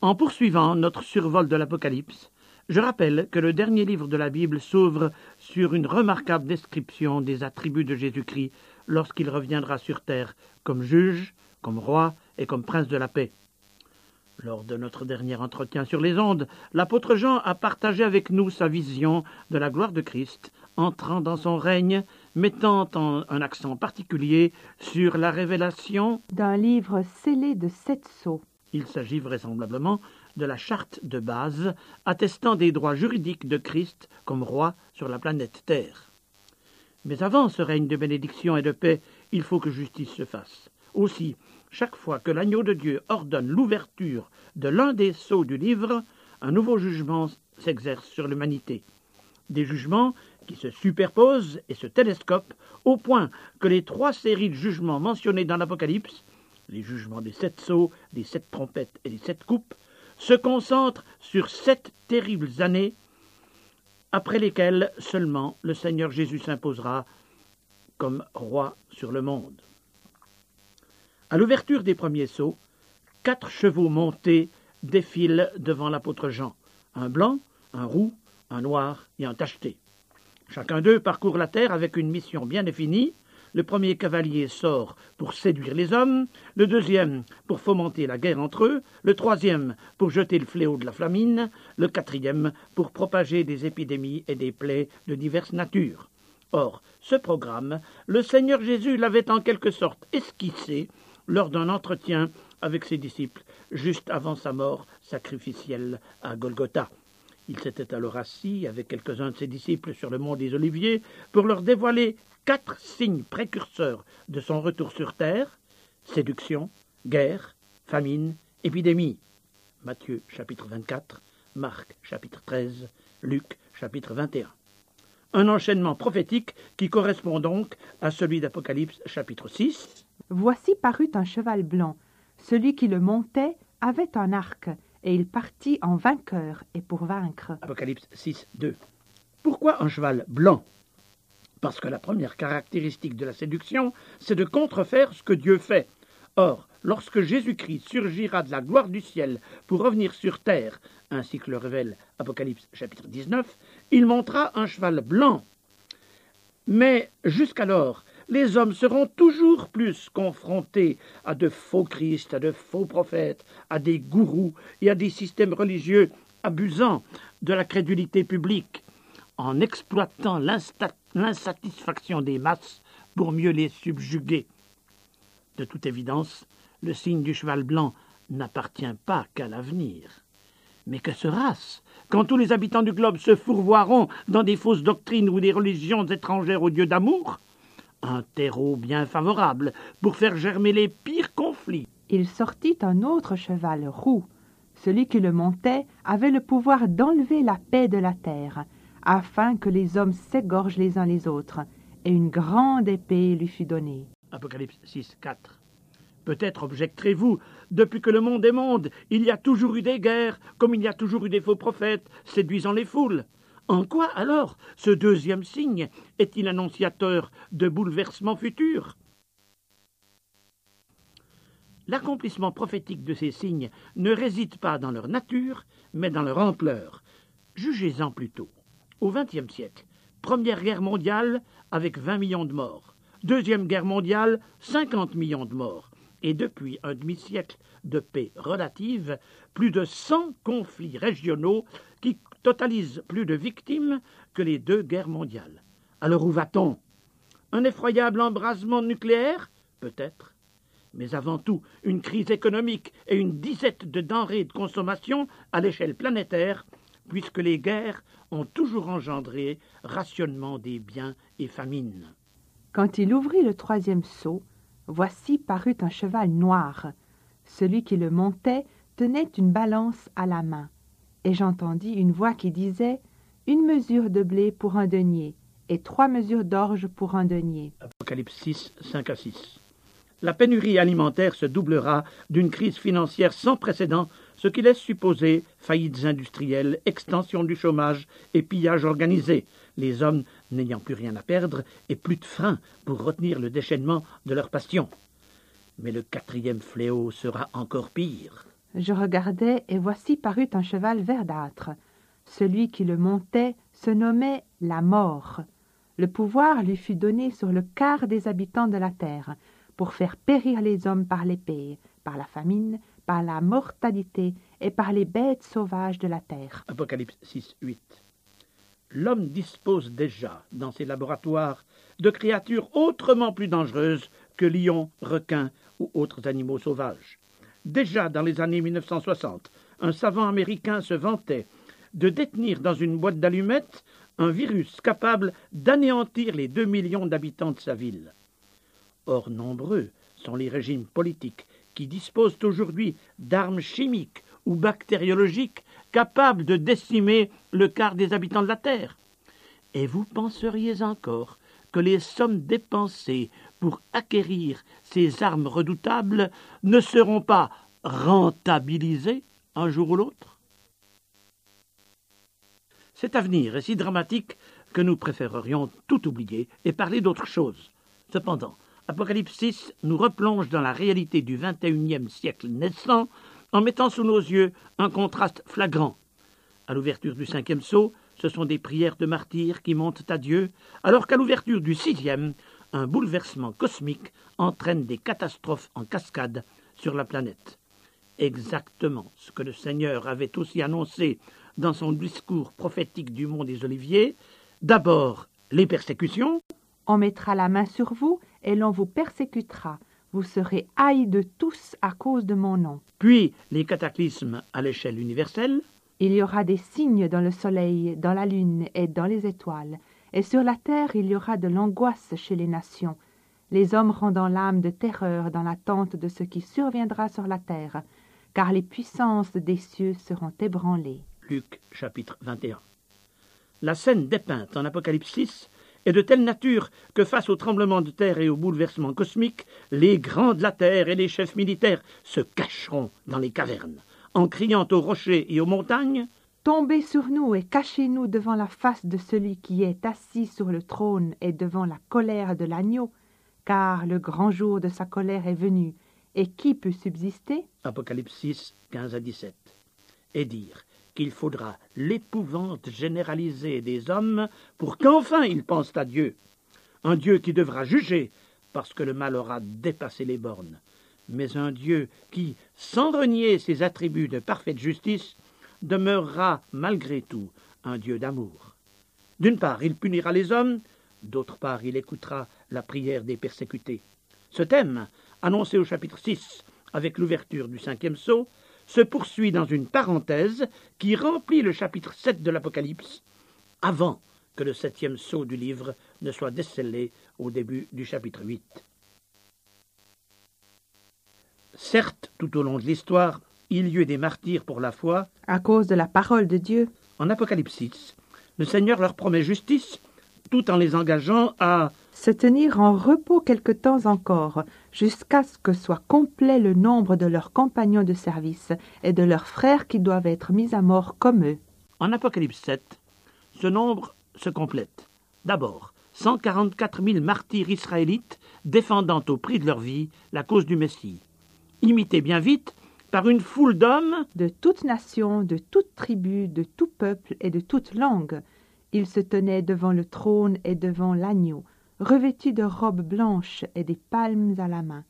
En poursuivant notre survol de l'Apocalypse, je rappelle que le dernier livre de la Bible s'ouvre sur une remarquable description des attributs de Jésus-Christ lorsqu'il reviendra sur terre comme juge, comme roi et comme prince de la paix. Lors de notre dernier entretien sur les ondes, l'apôtre Jean a partagé avec nous sa vision de la gloire de Christ, entrant dans son règne, mettant un accent particulier sur la révélation d'un livre scellé de sept sceaux. Il s'agit vraisemblablement de la charte de base attestant des droits juridiques de Christ comme roi sur la planète Terre. Mais avant ce règne de bénédiction et de paix, il faut que justice se fasse. Aussi, chaque fois que l'agneau de Dieu ordonne l'ouverture de l'un des sceaux du livre, un nouveau jugement s'exerce sur l'humanité. Des jugements qui se superposent et se télescopent au point que les trois séries de jugements mentionnés dans l'Apocalypse, les jugements des sept sceaux, des sept trompettes et des sept coupes, se concentrent sur sept terribles années après lesquelles seulement le Seigneur Jésus s'imposera comme roi sur le monde. À l'ouverture des premiers sceaux, quatre chevaux montés défilent devant l'apôtre Jean, un blanc, un roux, un noir et un tacheté. Chacun d'eux parcourt la terre avec une mission bien définie. Le premier cavalier sort pour séduire les hommes, le deuxième pour fomenter la guerre entre eux, le troisième pour jeter le fléau de la flamine, le quatrième pour propager des épidémies et des plaies de diverses natures. Or, ce programme, le Seigneur Jésus l'avait en quelque sorte esquissé lors d'un entretien avec ses disciples juste avant sa mort sacrificielle à Golgotha. Il s'était alors assis avec quelques-uns de ses disciples sur le mont des Oliviers pour leur dévoiler quatre signes précurseurs de son retour sur terre séduction, guerre, famine, épidémie. Matthieu chapitre 24, Marc chapitre 13, Luc chapitre 21. Un enchaînement prophétique qui correspond donc à celui d'Apocalypse chapitre 6, Voici parut un cheval blanc. Celui qui le montait avait un arc, et il partit en vainqueur et pour vaincre. Apocalypse 6, 2. Pourquoi un cheval blanc? Parce que la première caractéristique de la séduction, c'est de contrefaire ce que Dieu fait. Or, lorsque Jésus-Christ surgira de la gloire du ciel pour revenir sur terre, ainsi que le révèle Apocalypse chapitre 19, il montra un cheval blanc. Mais jusqu'alors, les hommes seront toujours plus confrontés à de faux Christ, à de faux prophètes, à des gourous et à des systèmes religieux abusant de la crédulité publique, en exploitant l'insatisfaction des masses pour mieux les subjuguer. De toute évidence, le signe du cheval blanc n'appartient pas qu'à l'avenir. Mais que sera-ce quand tous les habitants du globe se fourvoieront dans des fausses doctrines ou des religions étrangères au Dieu d'amour? Un terreau bien favorable pour faire germer les pires conflits. Il sortit un autre cheval roux. Celui qui le montait avait le pouvoir d'enlever la paix de la terre, afin que les hommes s'égorgent les uns les autres, et une grande épée lui fut donnée. Apocalypse 6, 4. Peut-être objecterez-vous, depuis que le monde est monde, il y a toujours eu des guerres, comme il y a toujours eu des faux prophètes, séduisant les foules. En quoi alors ce deuxième signe est-il annonciateur de bouleversements futurs? L'accomplissement prophétique de ces signes ne réside pas dans leur nature, mais dans leur ampleur. Jugez-en plutôt. Au XXe siècle, Première Guerre mondiale avec 20 millions de morts. Deuxième Guerre mondiale, 50 millions de morts. Et depuis un demi-siècle de paix relative, plus de 100 conflits régionaux qui totalise plus de victimes que les deux guerres mondiales. Alors où va-t-on? Un effroyable embrasement nucléaire? Peut-être. Mais avant tout, une crise économique et une disette de denrées de consommation à l'échelle planétaire, puisque les guerres ont toujours engendré rationnement des biens et famines. Quand il ouvrit le troisième seau, voici parut un cheval noir. Celui qui le montait tenait une balance à la main et j'entendis une voix qui disait Une mesure de blé pour un denier, et trois mesures d'orge pour un denier. Apocalypse 6, 5 à 6. La pénurie alimentaire se doublera d'une crise financière sans précédent, ce qui laisse supposer faillites industrielles, extension du chômage et pillage organisé, les hommes n'ayant plus rien à perdre et plus de frein pour retenir le déchaînement de leur passion. Mais le quatrième fléau sera encore pire. Je regardai, et voici parut un cheval verdâtre. Celui qui le montait se nommait la mort. Le pouvoir lui fut donné sur le quart des habitants de la terre, pour faire périr les hommes par l'épée, par la famine, par la mortalité et par les bêtes sauvages de la terre. Apocalypse 6, 8. L'homme dispose déjà, dans ses laboratoires, de créatures autrement plus dangereuses que lions, requins ou autres animaux sauvages. Déjà dans les années 1960, un savant américain se vantait de détenir dans une boîte d'allumettes un virus capable d'anéantir les deux millions d'habitants de sa ville. Or, nombreux sont les régimes politiques qui disposent aujourd'hui d'armes chimiques ou bactériologiques capables de décimer le quart des habitants de la Terre. Et vous penseriez encore que les sommes dépensées pour acquérir ces armes redoutables ne seront pas rentabilisées un jour ou l'autre Cet avenir est si dramatique que nous préférerions tout oublier et parler d'autre chose. Cependant, Apocalypse 6 nous replonge dans la réalité du XXIe siècle naissant en mettant sous nos yeux un contraste flagrant. À l'ouverture du cinquième sceau, ce sont des prières de martyrs qui montent à Dieu, alors qu'à l'ouverture du sixième, un bouleversement cosmique entraîne des catastrophes en cascade sur la planète. Exactement ce que le Seigneur avait aussi annoncé dans son discours prophétique du mont des Oliviers. D'abord, les persécutions. On mettra la main sur vous et l'on vous persécutera. Vous serez haïs de tous à cause de mon nom. Puis les cataclysmes à l'échelle universelle. Il y aura des signes dans le soleil, dans la lune et dans les étoiles, et sur la terre il y aura de l'angoisse chez les nations, les hommes rendant l'âme de terreur dans l'attente de ce qui surviendra sur la terre, car les puissances des cieux seront ébranlées. Luc chapitre 21. La scène dépeinte en Apocalypse 6 est de telle nature que face au tremblement de terre et au bouleversement cosmique, les grands de la terre et les chefs militaires se cacheront dans les cavernes en criant aux rochers et aux montagnes Tombez sur nous et cachez-nous devant la face de celui qui est assis sur le trône et devant la colère de l'agneau, car le grand jour de sa colère est venu. Et qui peut subsister? Apocalypse 6, 15 à 17. Et dire qu'il faudra l'épouvante généralisée des hommes pour qu'enfin ils pensent à Dieu. Un Dieu qui devra juger parce que le mal aura dépassé les bornes mais un Dieu qui, sans renier ses attributs de parfaite justice, demeurera malgré tout un Dieu d'amour. D'une part, il punira les hommes, d'autre part, il écoutera la prière des persécutés. Ce thème, annoncé au chapitre 6 avec l'ouverture du cinquième sceau, se poursuit dans une parenthèse qui remplit le chapitre 7 de l'Apocalypse, avant que le septième sceau du livre ne soit décelé au début du chapitre 8. Certes, tout au long de l'histoire, il y eut des martyrs pour la foi. À cause de la parole de Dieu. En Apocalypse le Seigneur leur promet justice, tout en les engageant à se tenir en repos quelque temps encore, jusqu'à ce que soit complet le nombre de leurs compagnons de service et de leurs frères qui doivent être mis à mort comme eux. En Apocalypse 7, ce nombre se complète. D'abord, 144 000 martyrs israélites défendant au prix de leur vie la cause du Messie imité bien vite par une foule d'hommes de toute nation, de toute tribu, de tout peuple et de toute langue. Ils se tenaient devant le trône et devant l'agneau, revêtus de robes blanches et des palmes à la main.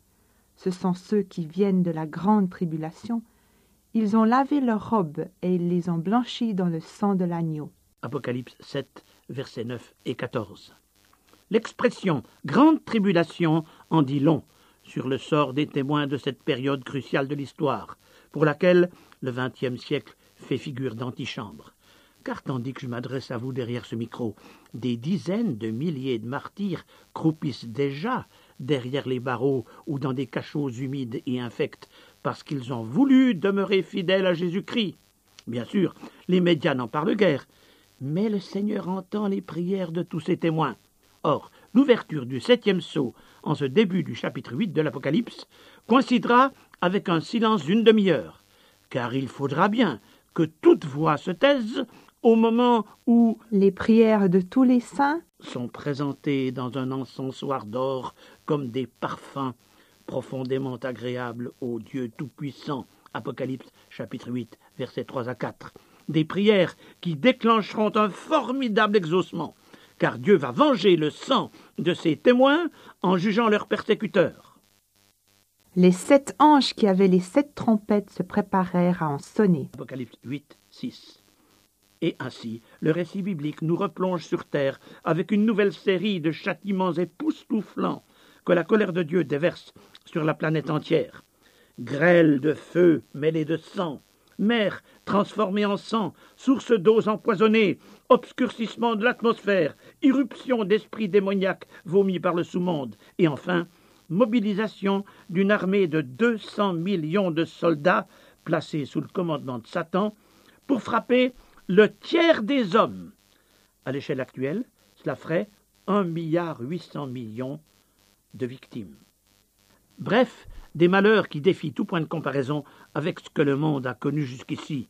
Ce sont ceux qui viennent de la grande tribulation. Ils ont lavé leurs robes et ils les ont blanchies dans le sang de l'agneau. Apocalypse 7, versets 9 et 14. L'expression grande tribulation en dit long sur le sort des témoins de cette période cruciale de l'histoire, pour laquelle le XXe siècle fait figure d'antichambre. Car tandis que je m'adresse à vous derrière ce micro, des dizaines de milliers de martyrs croupissent déjà derrière les barreaux ou dans des cachots humides et infects parce qu'ils ont voulu demeurer fidèles à Jésus-Christ. Bien sûr, les médias n'en parlent guère, mais le Seigneur entend les prières de tous ces témoins. Or, l'ouverture du septième sceau en ce début du chapitre 8 de l'Apocalypse coïncidera avec un silence d'une demi-heure, car il faudra bien que toute voix se taise au moment où les prières de tous les saints sont présentées dans un encensoir d'or comme des parfums profondément agréables au Dieu Tout-Puissant. Apocalypse chapitre 8, versets 3 à 4. Des prières qui déclencheront un formidable exaucement, car Dieu va venger le sang de ses témoins en jugeant leurs persécuteurs. Les sept anges qui avaient les sept trompettes se préparèrent à en sonner. Apocalypse 8, 6. Et ainsi, le récit biblique nous replonge sur terre avec une nouvelle série de châtiments époustouflants que la colère de Dieu déverse sur la planète entière. Grêle de feu mêlée de sang, mer transformée en sang, source d'eau empoisonnée, obscurcissement de l'atmosphère, irruption d'esprits démoniaques vomis par le sous-monde, et enfin, mobilisation d'une armée de 200 millions de soldats placés sous le commandement de Satan pour frapper le tiers des hommes. À l'échelle actuelle, cela ferait 1,8 milliard de victimes. Bref, des malheurs qui défient tout point de comparaison avec ce que le monde a connu jusqu'ici.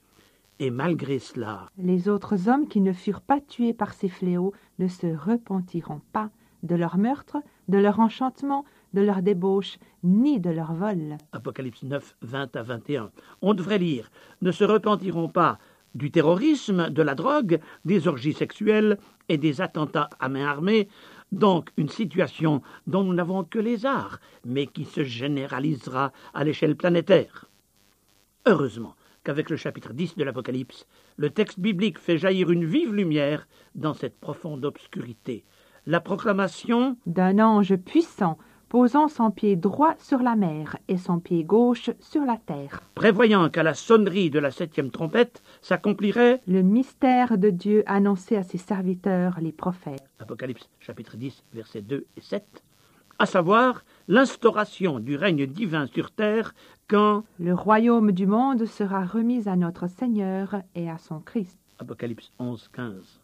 Et malgré cela, Les autres hommes qui ne furent pas tués par ces fléaux ne se repentiront pas de leur meurtre, de leur enchantement, de leur débauche, ni de leur vol. Apocalypse 9, 20 à 21, on devrait lire, ne se repentiront pas du terrorisme, de la drogue, des orgies sexuelles et des attentats à main armée, donc une situation dont nous n'avons que les arts, mais qui se généralisera à l'échelle planétaire. Heureusement qu'avec le chapitre 10 de l'Apocalypse, le texte biblique fait jaillir une vive lumière dans cette profonde obscurité. La proclamation D'un ange puissant, posant son pied droit sur la mer et son pied gauche sur la terre. prévoyant qu'à la sonnerie de la septième trompette s'accomplirait Le mystère de Dieu annoncé à ses serviteurs, les prophètes. Apocalypse chapitre 10 versets 2 et 7, à savoir l'instauration du règne divin sur terre quand Le royaume du monde sera remis à notre Seigneur et à son Christ. Apocalypse 11, 15.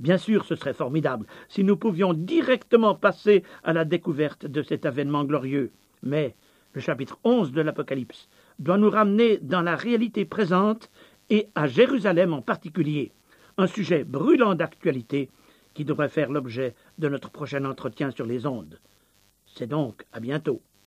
Bien sûr, ce serait formidable si nous pouvions directement passer à la découverte de cet avènement glorieux. Mais le chapitre 11 de l'Apocalypse doit nous ramener dans la réalité présente et à Jérusalem en particulier, un sujet brûlant d'actualité qui devrait faire l'objet de notre prochain entretien sur les ondes. C'est donc à bientôt.